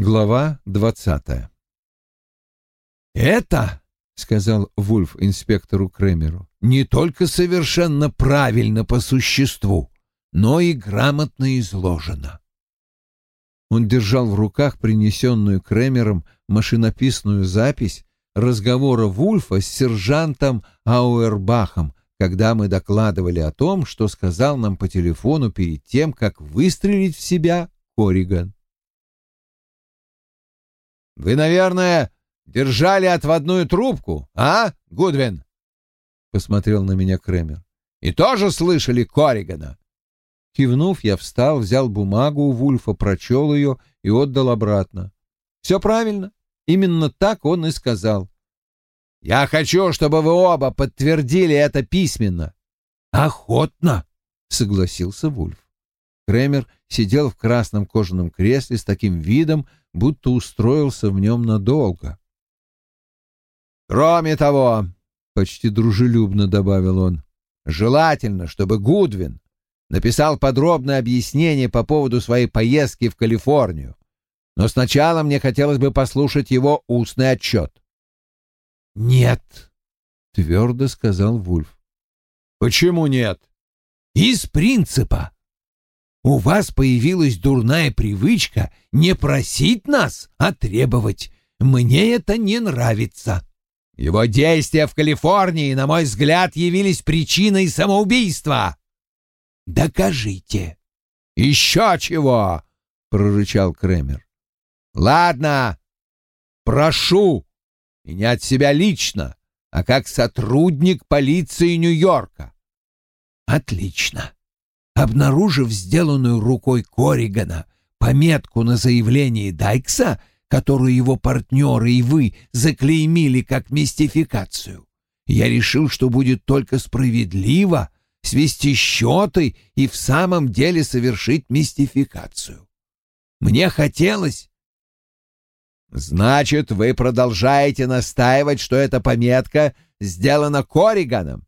Глава двадцатая «Это, — сказал Вульф инспектору Кремеру, — не только совершенно правильно по существу, но и грамотно изложено». Он держал в руках принесенную Кремером машинописную запись разговора Вульфа с сержантом Ауэрбахом, когда мы докладывали о том, что сказал нам по телефону перед тем, как выстрелить в себя Кориган. Вы, наверное, держали отводную трубку, а, Гудвин? Посмотрел на меня Кремер. И тоже слышали Коригана? Кивнув, я встал, взял бумагу у Вульфа, прочел ее и отдал обратно. Все правильно. Именно так он и сказал. «Я хочу, чтобы вы оба подтвердили это письменно». «Охотно», — согласился Вульф. Кремер сидел в красном кожаном кресле с таким видом, будто устроился в нем надолго. «Кроме того», — почти дружелюбно добавил он, — «желательно, чтобы Гудвин написал подробное объяснение по поводу своей поездки в Калифорнию. Но сначала мне хотелось бы послушать его устный отчет». «Нет», — твердо сказал Вульф. «Почему нет?» «Из принципа. У вас появилась дурная привычка не просить нас, а требовать. Мне это не нравится». Его действия в Калифорнии, на мой взгляд, явились причиной самоубийства. Докажите. Еще чего, прорычал Кремер. Ладно, прошу, и не от себя лично, а как сотрудник полиции Нью-Йорка. Отлично. Обнаружив сделанную рукой Коригана пометку на заявлении Дайкса, которую его партнеры и вы заклеймили как мистификацию, я решил, что будет только справедливо свести счеты и в самом деле совершить мистификацию. Мне хотелось... Значит, вы продолжаете настаивать, что эта пометка сделана Кориганом?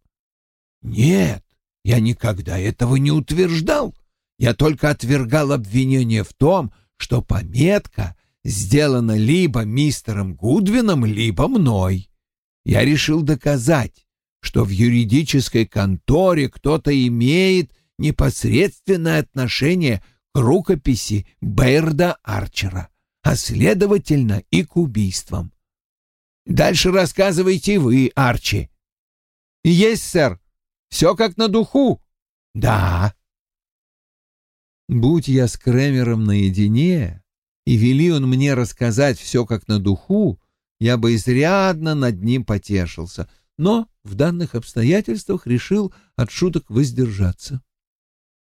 Нет, я никогда этого не утверждал. Я только отвергал обвинение в том, что пометка сделана либо мистером Гудвином, либо мной. Я решил доказать, что в юридической конторе кто-то имеет непосредственное отношение к рукописи Бейрда Арчера, а следовательно и к убийствам. Дальше рассказывайте вы, Арчи. Есть, сэр. Все как на духу. Да. Будь я с Кремером наедине, и вели он мне рассказать все как на духу, я бы изрядно над ним потешился, но в данных обстоятельствах решил от шуток воздержаться.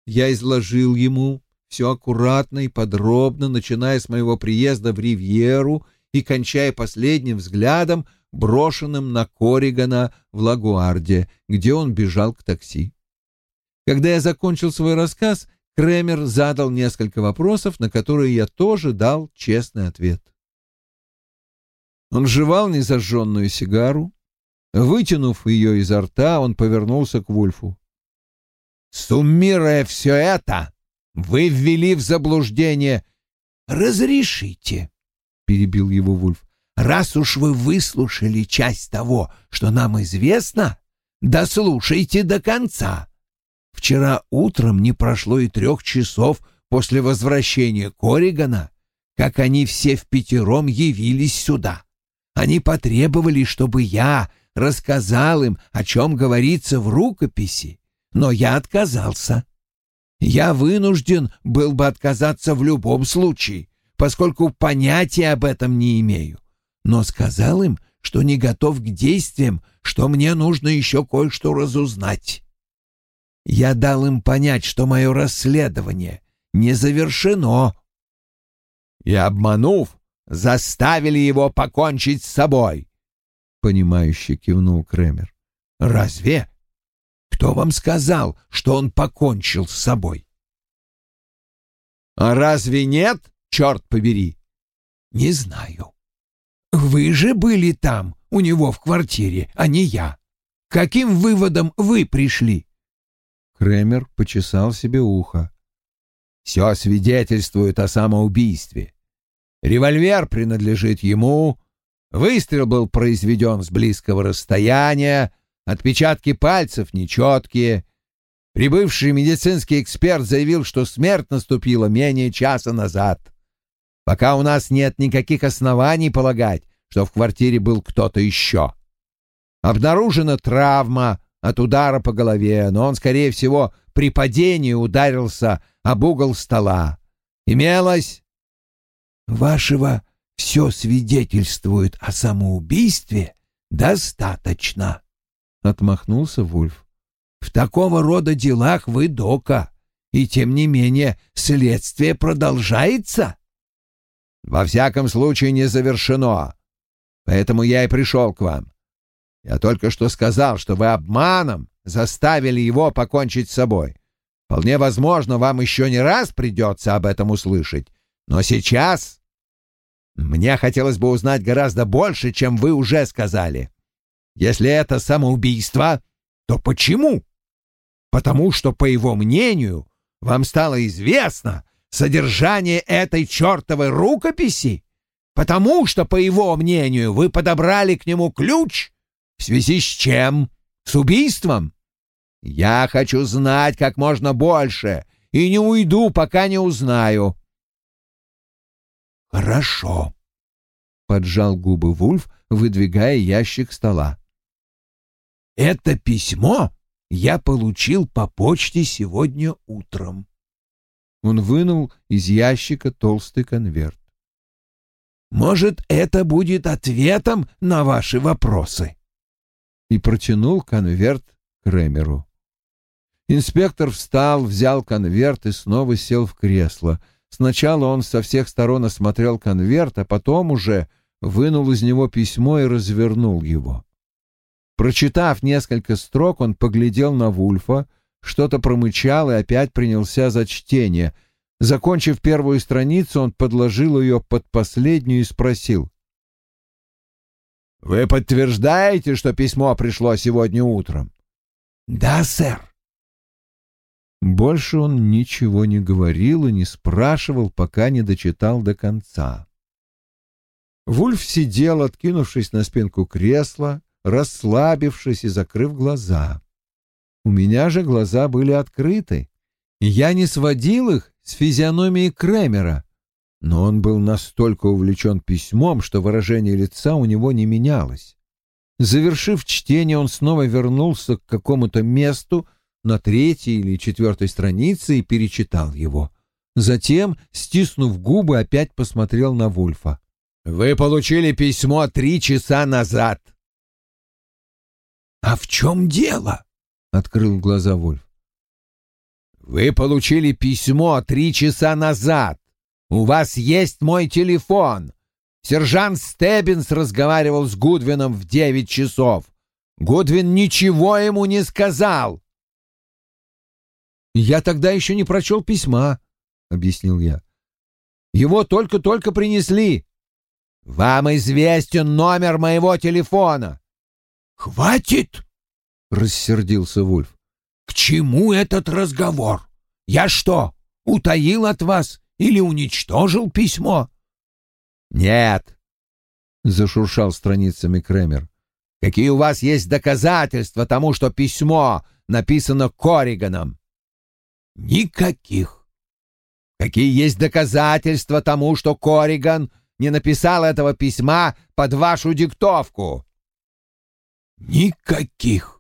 Я изложил ему все аккуратно и подробно, начиная с моего приезда в Ривьеру и кончая последним взглядом, брошенным на Коригана в Лагуарде, где он бежал к такси. Когда я закончил свой рассказ, Кремер задал несколько вопросов, на которые я тоже дал честный ответ. Он жевал незажженную сигару. Вытянув ее изо рта, он повернулся к Вульфу. «Суммируя все это, вы ввели в заблуждение...» «Разрешите», — перебил его Вульф. «Раз уж вы выслушали часть того, что нам известно, дослушайте до конца. Вчера утром не прошло и трех часов после возвращения Коригана, как они все в пятером явились сюда. Они потребовали, чтобы я рассказал им, о чем говорится в рукописи, но я отказался. Я вынужден был бы отказаться в любом случае, поскольку понятия об этом не имею, но сказал им, что не готов к действиям, что мне нужно еще кое-что разузнать. Я дал им понять, что мое расследование не завершено. И, обманув, заставили его покончить с собой. Понимающе кивнул Кремер. Разве? Кто вам сказал, что он покончил с собой? А разве нет, черт побери? Не знаю. Вы же были там, у него в квартире, а не я. Каким выводом вы пришли? Кремер почесал себе ухо. «Все свидетельствует о самоубийстве. Револьвер принадлежит ему. Выстрел был произведен с близкого расстояния, отпечатки пальцев нечеткие. Прибывший медицинский эксперт заявил, что смерть наступила менее часа назад. Пока у нас нет никаких оснований полагать, что в квартире был кто-то еще. Обнаружена травма от удара по голове, но он, скорее всего, при падении ударился об угол стола. Имелось... Вашего все свидетельствует о самоубийстве достаточно, — отмахнулся Вульф. В такого рода делах вы дока, и тем не менее следствие продолжается. Во всяком случае не завершено, поэтому я и пришел к вам. Я только что сказал, что вы обманом заставили его покончить с собой. Вполне возможно, вам еще не раз придется об этом услышать, но сейчас мне хотелось бы узнать гораздо больше, чем вы уже сказали. Если это самоубийство, то почему? Потому что, по его мнению, вам стало известно содержание этой чертовой рукописи? Потому что, по его мнению, вы подобрали к нему ключ? В связи с чем? С убийством? Я хочу знать как можно больше и не уйду, пока не узнаю. Хорошо, поджал губы Вульф, выдвигая ящик стола. Это письмо я получил по почте сегодня утром. Он вынул из ящика толстый конверт. Может, это будет ответом на ваши вопросы? И протянул конверт Кремеру. Инспектор встал, взял конверт и снова сел в кресло. Сначала он со всех сторон осмотрел конверт, а потом уже вынул из него письмо и развернул его. Прочитав несколько строк, он поглядел на Вульфа, что-то промычал и опять принялся за чтение. Закончив первую страницу, он подложил ее под последнюю и спросил. «Вы подтверждаете, что письмо пришло сегодня утром?» «Да, сэр». Больше он ничего не говорил и не спрашивал, пока не дочитал до конца. Вульф сидел, откинувшись на спинку кресла, расслабившись и закрыв глаза. У меня же глаза были открыты, я не сводил их с физиономией Кремера, но он был настолько увлечен письмом, что выражение лица у него не менялось. Завершив чтение, он снова вернулся к какому-то месту на третьей или четвертой странице и перечитал его. Затем, стиснув губы, опять посмотрел на Вульфа. «Вы получили письмо три часа назад». «А в чем дело?» — открыл глаза Вульф. «Вы получили письмо три часа назад. У вас есть мой телефон. Сержант Стеббинс разговаривал с Гудвином в девять часов. Гудвин ничего ему не сказал». «Я тогда еще не прочел письма», — объяснил я. «Его только-только принесли». «Вам известен номер моего телефона». «Хватит!» — рассердился Вульф. «К чему этот разговор? Я что, утаил от вас или уничтожил письмо?» «Нет», — зашуршал страницами Кремер. «Какие у вас есть доказательства тому, что письмо написано Корриганом?» «Никаких». «Какие есть доказательства тому, что Корриган не написал этого письма под вашу диктовку?» «Никаких!»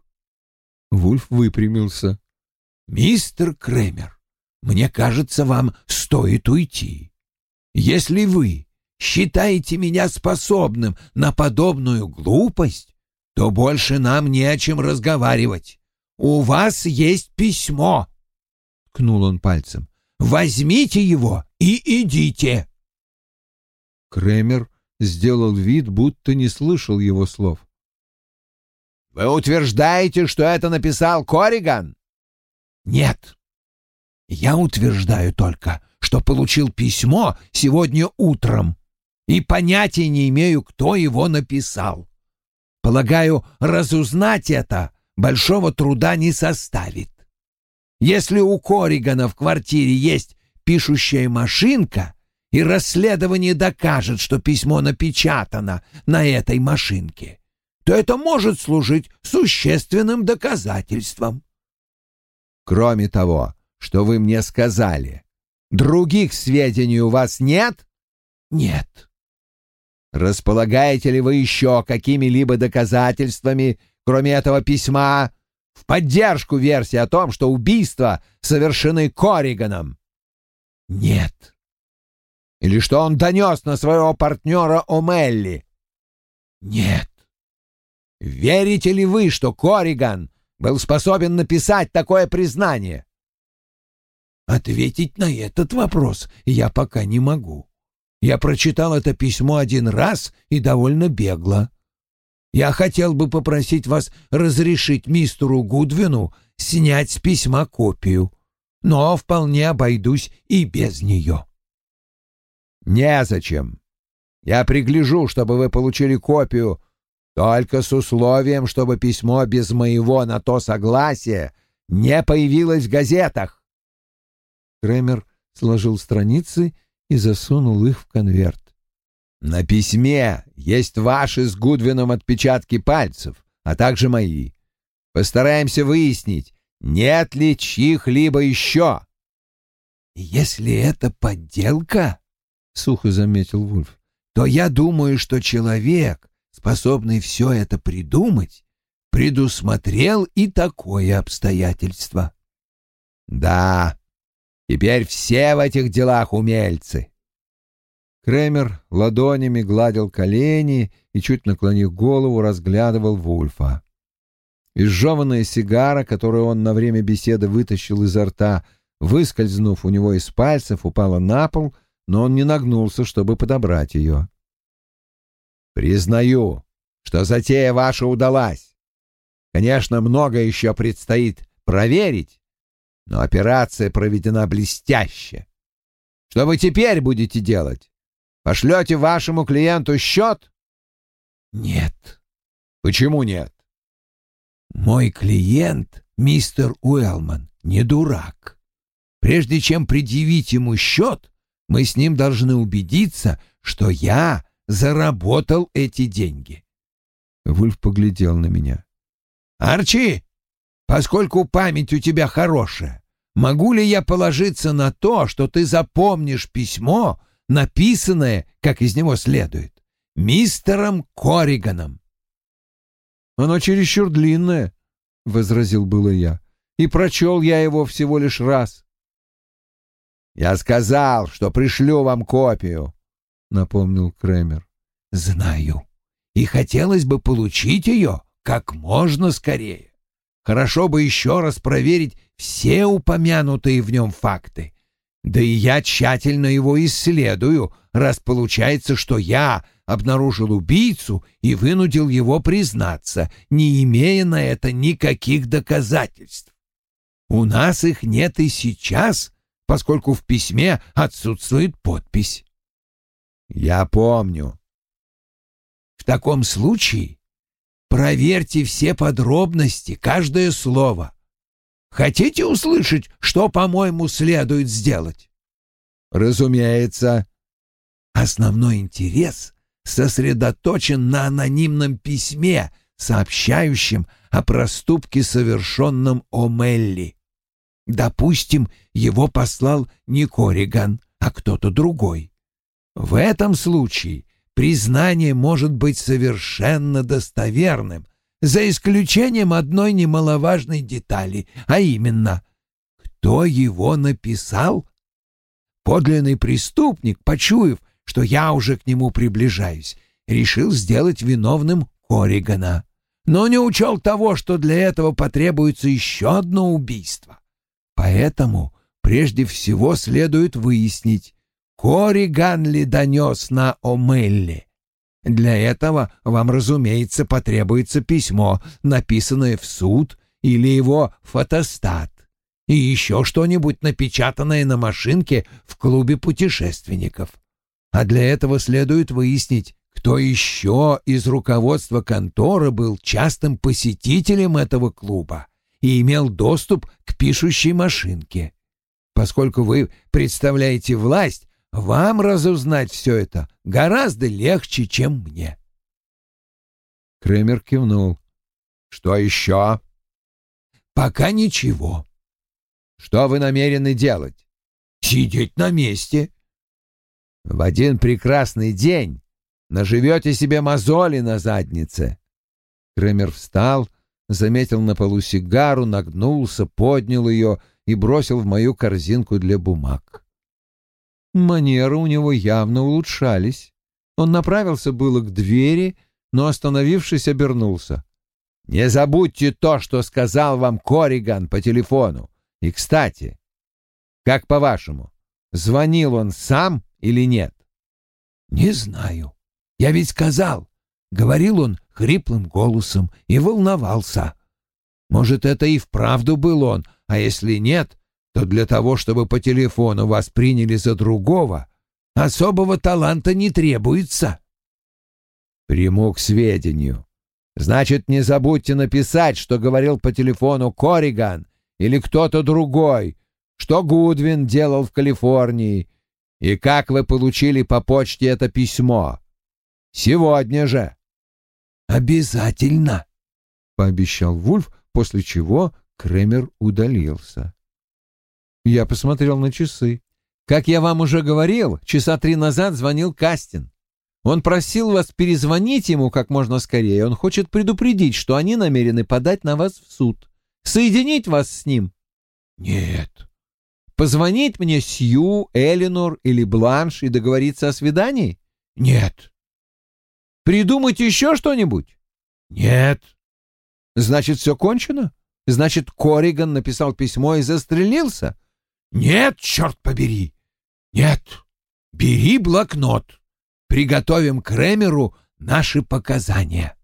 Вульф выпрямился. «Мистер Кремер, мне кажется, вам стоит уйти. Если вы считаете меня способным на подобную глупость, то больше нам не о чем разговаривать. У вас есть письмо!» Ткнул он пальцем. «Возьмите его и идите!» Кремер сделал вид, будто не слышал его слов. Вы утверждаете, что это написал Кориган? Нет. Я утверждаю только, что получил письмо сегодня утром и понятия не имею, кто его написал. Полагаю, разузнать это большого труда не составит. Если у Коригана в квартире есть пишущая машинка, и расследование докажет, что письмо напечатано на этой машинке, то это может служить существенным доказательством. Кроме того, что вы мне сказали, других сведений у вас нет? Нет. Располагаете ли вы еще какими-либо доказательствами, кроме этого письма, в поддержку версии о том, что убийства совершены Корриганом? Нет. Или что он донес на своего партнера О'Мелли? Нет. Верите ли вы, что Корриган был способен написать такое признание? Ответить на этот вопрос я пока не могу. Я прочитал это письмо один раз и довольно бегло. Я хотел бы попросить вас разрешить мистеру Гудвину снять с письма копию, но вполне обойдусь и без нее. Незачем. Я пригляжу, чтобы вы получили копию, только с условием, чтобы письмо без моего на то согласия не появилось в газетах. Кремер сложил страницы и засунул их в конверт. На письме есть ваши с Гудвином отпечатки пальцев, а также мои. Постараемся выяснить, нет ли чьих-либо еще. Если это подделка, — сухо заметил Вульф, — то я думаю, что человек, способный все это придумать, предусмотрел и такое обстоятельство. Да, теперь все в этих делах умельцы. Кремер ладонями гладил колени и, чуть наклонив голову, разглядывал Вульфа. Изжеванная сигара, которую он на время беседы вытащил изо рта, выскользнув у него из пальцев, упала на пол, но он не нагнулся, чтобы подобрать ее. «Признаю, что затея ваша удалась. Конечно, много еще предстоит проверить, но операция проведена блестяще. Что вы теперь будете делать? Пошлете вашему клиенту счет? Нет. Почему нет? Мой клиент, мистер Уэлман, не дурак. Прежде чем предъявить ему счет, мы с ним должны убедиться, что я заработал эти деньги. Вульф поглядел на меня. «Арчи, поскольку память у тебя хорошая, могу ли я положиться на то, что ты запомнишь письмо, написанное, как из него следует, мистером Корриганом. «Оно чересчур длинное», — возразил было я, — «и прочел я его всего лишь раз». «Я сказал, что пришлю вам копию», — напомнил Кремер. «Знаю, и хотелось бы получить ее как можно скорее. Хорошо бы еще раз проверить все упомянутые в нем факты. Да и я тщательно его исследую, раз получается, что я обнаружил убийцу и вынудил его признаться, не имея на это никаких доказательств. У нас их нет и сейчас, поскольку в письме отсутствует подпись. Я помню. В таком случае проверьте все подробности, каждое слово. Хотите услышать, что, по-моему, следует сделать? Разумеется. Основной интерес сосредоточен на анонимном письме, сообщающем о проступке, совершенном О'Мелли. Допустим, его послал не Кориган, а кто-то другой. В этом случае признание может быть совершенно достоверным, за исключением одной немаловажной детали, а именно, кто его написал? Подлинный преступник, почуяв, что я уже к нему приближаюсь, решил сделать виновным Коригана, но не учел того, что для этого потребуется еще одно убийство. Поэтому прежде всего следует выяснить, Кориган ли донес на Омелли. Для этого вам, разумеется, потребуется письмо, написанное в суд или его фотостат, и еще что-нибудь напечатанное на машинке в клубе путешественников. А для этого следует выяснить, кто еще из руководства конторы был частым посетителем этого клуба и имел доступ к пишущей машинке. Поскольку вы представляете власть, вам разузнать все это гораздо легче, чем мне. Кремер кивнул. «Что еще?» «Пока ничего». «Что вы намерены делать?» «Сидеть на месте». «В один прекрасный день наживете себе мозоли на заднице». Кремер встал, заметил на полу сигару, нагнулся, поднял ее и бросил в мою корзинку для бумаг. Манеры у него явно улучшались. Он направился было к двери, но, остановившись, обернулся. «Не забудьте то, что сказал вам Кориган по телефону. И, кстати, как по-вашему, звонил он сам или нет?» «Не знаю. Я ведь сказал. Говорил он хриплым голосом и волновался. Может, это и вправду был он, а если нет, то для того, чтобы по телефону вас приняли за другого, особого таланта не требуется». Приму к сведению. Значит, не забудьте написать, что говорил по телефону Кориган или кто-то другой, что Гудвин делал в Калифорнии и как вы получили по почте это письмо. Сегодня же. Обязательно, пообещал Вульф, после чего Кремер удалился. Я посмотрел на часы. Как я вам уже говорил, часа три назад звонил Кастин. Он просил вас перезвонить ему как можно скорее. Он хочет предупредить, что они намерены подать на вас в суд. Соединить вас с ним? Нет. Позвонить мне Сью, Элинор или Бланш и договориться о свидании? Нет. Придумать еще что-нибудь? Нет. Значит, все кончено? Значит, Кориган написал письмо и застрелился? Нет, черт побери. Нет. Бери блокнот приготовим Кремеру наши показания.